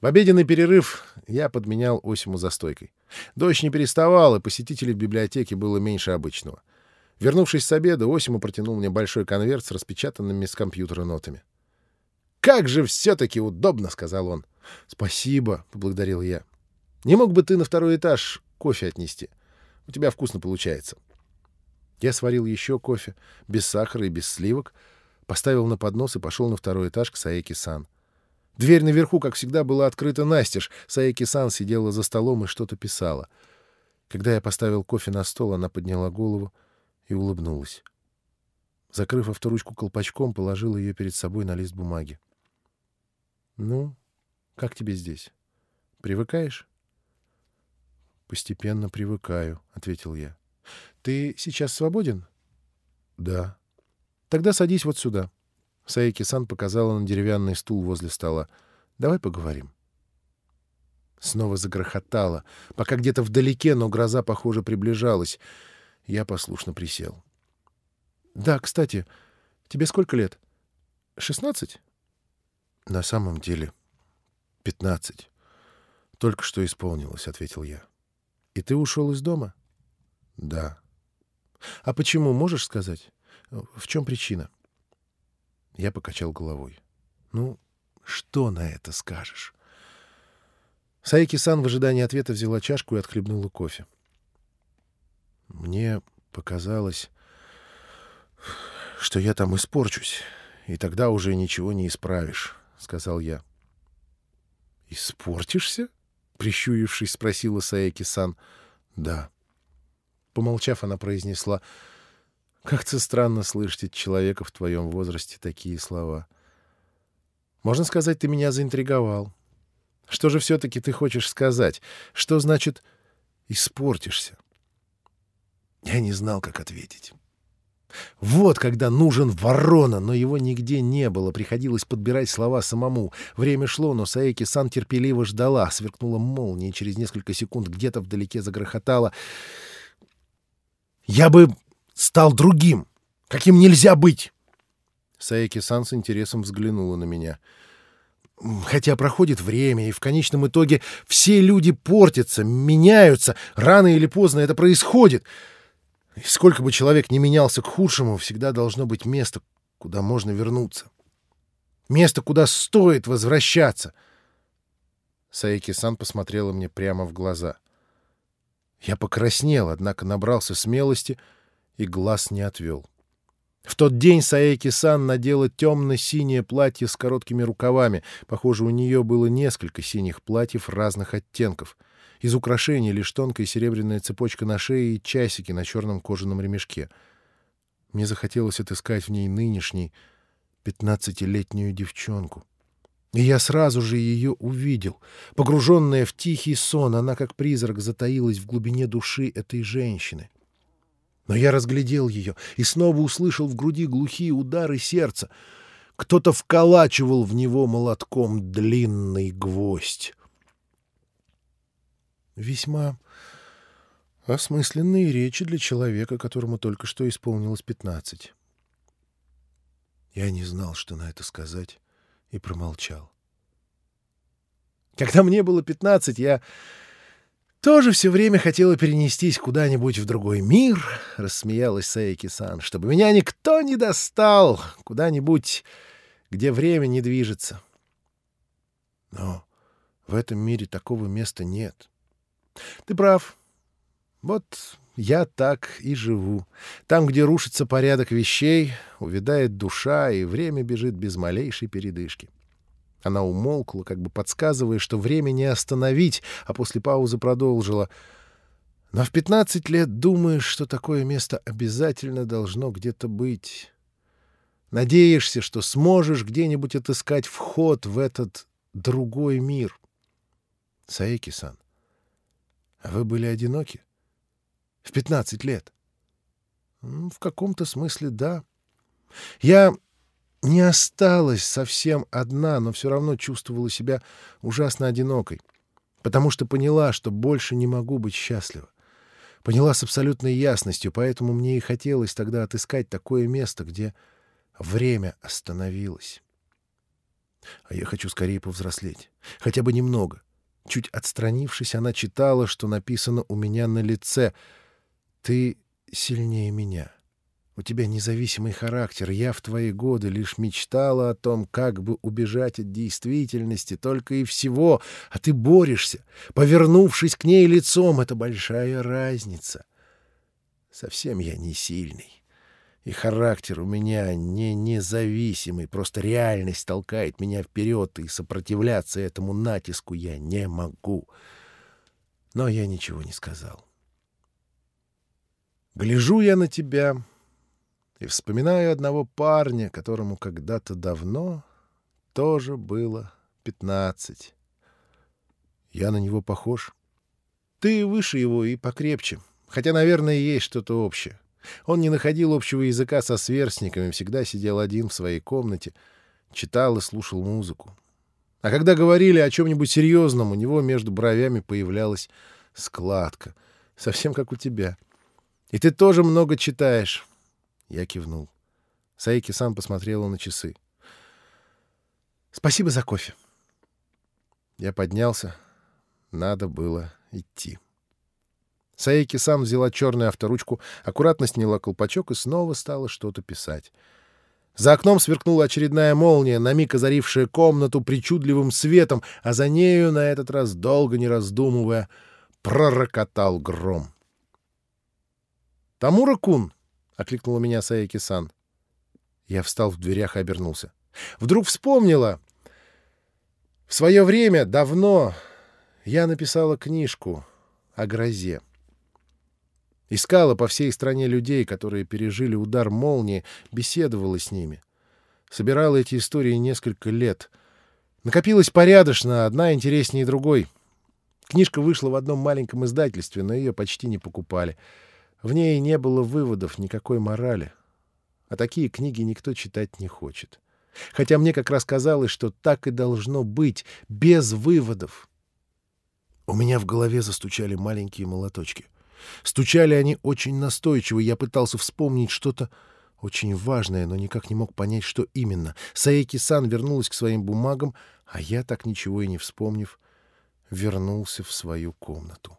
В обеденный перерыв я подменял Осиму за стойкой. Дождь не переставал, и посетителей в библиотеке было меньше обычного. Вернувшись с обеда, Осиму протянул мне большой конверт с распечатанными с компьютера нотами. «Как же все-таки удобно!» — сказал он. «Спасибо», — поблагодарил я. «Не мог бы ты на второй этаж кофе отнести? У тебя вкусно получается». Я сварил еще кофе, без сахара и без сливок, поставил на поднос и пошел на второй этаж к Саеки-сан. Дверь наверху, как всегда, была открыта настежь. Саеки-сан сидела за столом и что-то писала. Когда я поставил кофе на стол, она подняла голову и улыбнулась. Закрыв авторучку колпачком, положила ее перед собой на лист бумаги. — Ну, как тебе здесь? Привыкаешь? — Постепенно привыкаю, — ответил я. — Ты сейчас свободен? — Да. — Тогда садись вот сюда. Саеки-сан показала на деревянный стул возле стола. — Давай поговорим. Снова загрохотало, пока где-то вдалеке, но гроза, похоже, приближалась. Я послушно присел. — Да, кстати, тебе сколько лет? — Шестнадцать? — На самом деле, пятнадцать. Только что исполнилось, — ответил я. — И ты ушел из дома? — Да. — А почему, можешь сказать? В чем причина? Я покачал головой. Ну, что на это скажешь? Саики-сан в ожидании ответа взяла чашку и отхлебнула кофе. Мне показалось, что я там испорчусь, и тогда уже ничего не исправишь, — сказал я. — Испортишься? — прищурившись, спросила Саеки-сан. — Да. Помолчав, она произнесла... Как-то странно слышать от человека в твоем возрасте такие слова. Можно сказать, ты меня заинтриговал. Что же все-таки ты хочешь сказать? Что значит «испортишься»? Я не знал, как ответить. Вот когда нужен ворона, но его нигде не было. Приходилось подбирать слова самому. Время шло, но Саеки-сан терпеливо ждала. Сверкнула молния, через несколько секунд где-то вдалеке загрохотала. «Я бы стал другим, каким нельзя быть. Саеки-сан с интересом взглянула на меня. Хотя проходит время, и в конечном итоге все люди портятся, меняются. Рано или поздно это происходит. И сколько бы человек ни менялся к худшему, всегда должно быть место, куда можно вернуться. Место, куда стоит возвращаться. Саеки-сан посмотрела мне прямо в глаза. Я покраснел, однако набрался смелости — и глаз не отвел. В тот день Саеки-сан надела темно-синее платье с короткими рукавами. Похоже, у нее было несколько синих платьев разных оттенков. Из украшений лишь тонкая серебряная цепочка на шее и часики на черном кожаном ремешке. Мне захотелось отыскать в ней нынешней пятнадцатилетнюю девчонку. И я сразу же ее увидел. Погруженная в тихий сон, она как призрак затаилась в глубине души этой женщины. Но я разглядел ее и снова услышал в груди глухие удары сердца. Кто-то вколачивал в него молотком длинный гвоздь. Весьма осмысленные речи для человека, которому только что исполнилось пятнадцать. Я не знал, что на это сказать, и промолчал. Когда мне было пятнадцать, я тоже все время хотела перенестись куда-нибудь в другой мир, — рассмеялась Саеки-сан, — чтобы меня никто не достал, куда-нибудь, где время не движется. Но в этом мире такого места нет. Ты прав. Вот я так и живу. Там, где рушится порядок вещей, увядает душа, и время бежит без малейшей передышки. Она умолкла, как бы подсказывая, что время не остановить, а после паузы продолжила. «Но в пятнадцать лет думаешь, что такое место обязательно должно где-то быть. Надеешься, что сможешь где-нибудь отыскать вход в этот другой мир. Саеки-сан, а вы были одиноки? В пятнадцать лет?» «В каком-то смысле да. Я не осталась совсем одна, но все равно чувствовала себя ужасно одинокой, потому что поняла, что больше не могу быть счастлива. Поняла с абсолютной ясностью, поэтому мне и хотелось тогда отыскать такое место, где время остановилось. А я хочу скорее повзрослеть. Хотя бы немного. Чуть отстранившись, она читала, что написано у меня на лице. «Ты сильнее меня. У тебя независимый характер. Я в твои годы лишь мечтала о том, как бы убежать от действительности, только и всего. А ты борешься, повернувшись к ней лицом. Это большая разница. Совсем я не сильный. И характер у меня не независимый, просто реальность толкает меня вперед, и сопротивляться этому натиску я не могу. Но я ничего не сказал. Гляжу я на тебя и вспоминаю одного парня, которому когда-то давно тоже было пятнадцать. Я на него похож. Ты выше его и покрепче, хотя, наверное, есть что-то общее. Он не находил общего языка со сверстниками, всегда сидел один в своей комнате, читал и слушал музыку. А когда говорили о чем-нибудь серьезном, у него между бровями появлялась складка, совсем как у тебя. И ты тоже много читаешь. Я кивнул. Саики сам посмотрела на часы. «Спасибо за кофе». Я поднялся. Надо было идти. Саеки сам взяла черную авторучку, аккуратно сняла колпачок и снова стала что-то писать. За окном сверкнула очередная молния, на миг озарившая комнату причудливым светом, а за нею, на этот раз долго не раздумывая, пророкотал гром. «Тамура-кун!» — окликнула меня Саеки-сан. Я встал в дверях и обернулся. Вдруг вспомнила. В свое время, давно, я написала книжку о грозе. Искала по всей стране людей, которые пережили удар молнии, беседовала с ними. Собирала эти истории несколько лет. Накопилось порядочно, одна интереснее другой. Книжка вышла в одном маленьком издательстве, но ее почти не покупали. В ней не было выводов, никакой морали. А такие книги никто читать не хочет. Хотя мне как раз казалось, что так и должно быть, без выводов. У меня в голове застучали маленькие молоточки — Стучали они очень настойчиво, я пытался вспомнить что-то очень важное, но никак не мог понять, что именно. Саеки-сан вернулась к своим бумагам, а я, так ничего и не вспомнив, вернулся в свою комнату.